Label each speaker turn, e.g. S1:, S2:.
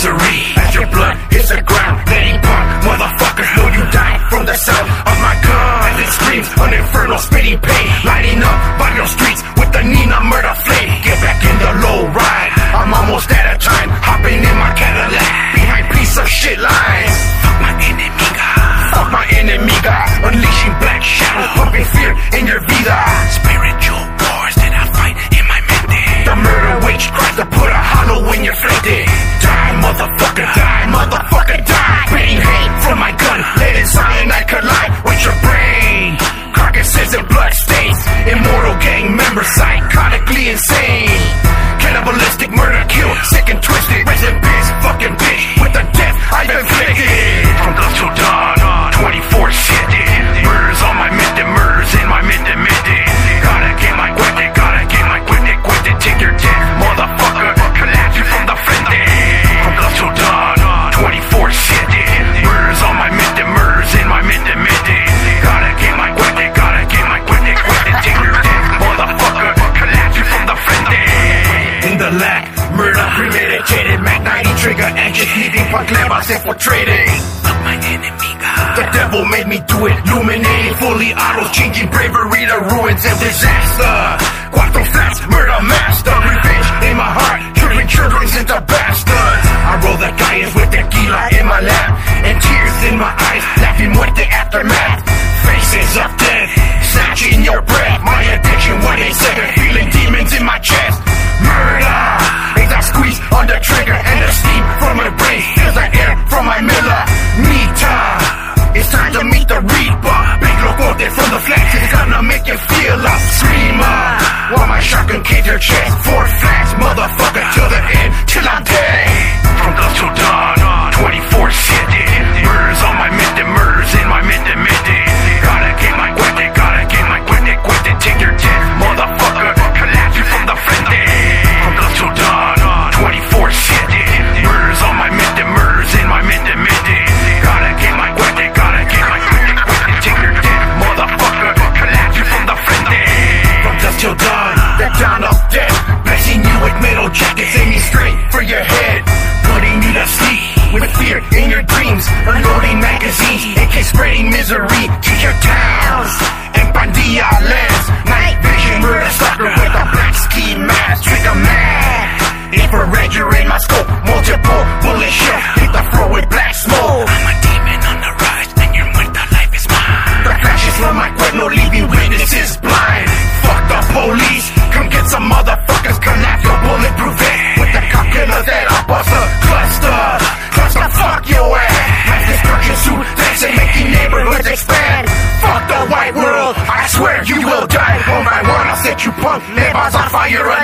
S1: misery. As your blood hits the ground Then punk motherfucker, know you die From the sound of my gun As it screams an infernal spitting pain Lighting up by your streets With the Nina murder Trading of my enemy God. The devil made me do it, illuminating fully auto, changing bravery to ruins and disaster. Cuatro flats, murder master, revenge in my heart, children, children's into bastards. I roll the guidance with tequila in my lap, and tears in my eyes, laughing with the aftermath. Faces of death, snatching your breath, my addiction, what they said, Feeling demons in my chest. something from the flesh. It's gonna make you feel a streamer. in your dreams. Unloading magazines, AK spreading misery. to your towns and Pandia lands. Night vision, murder stalker with a black ski mask. trigger mad. Infrared, you're in my scope. Multiple bullet shot. Hit the floor with black. on! fire are firing!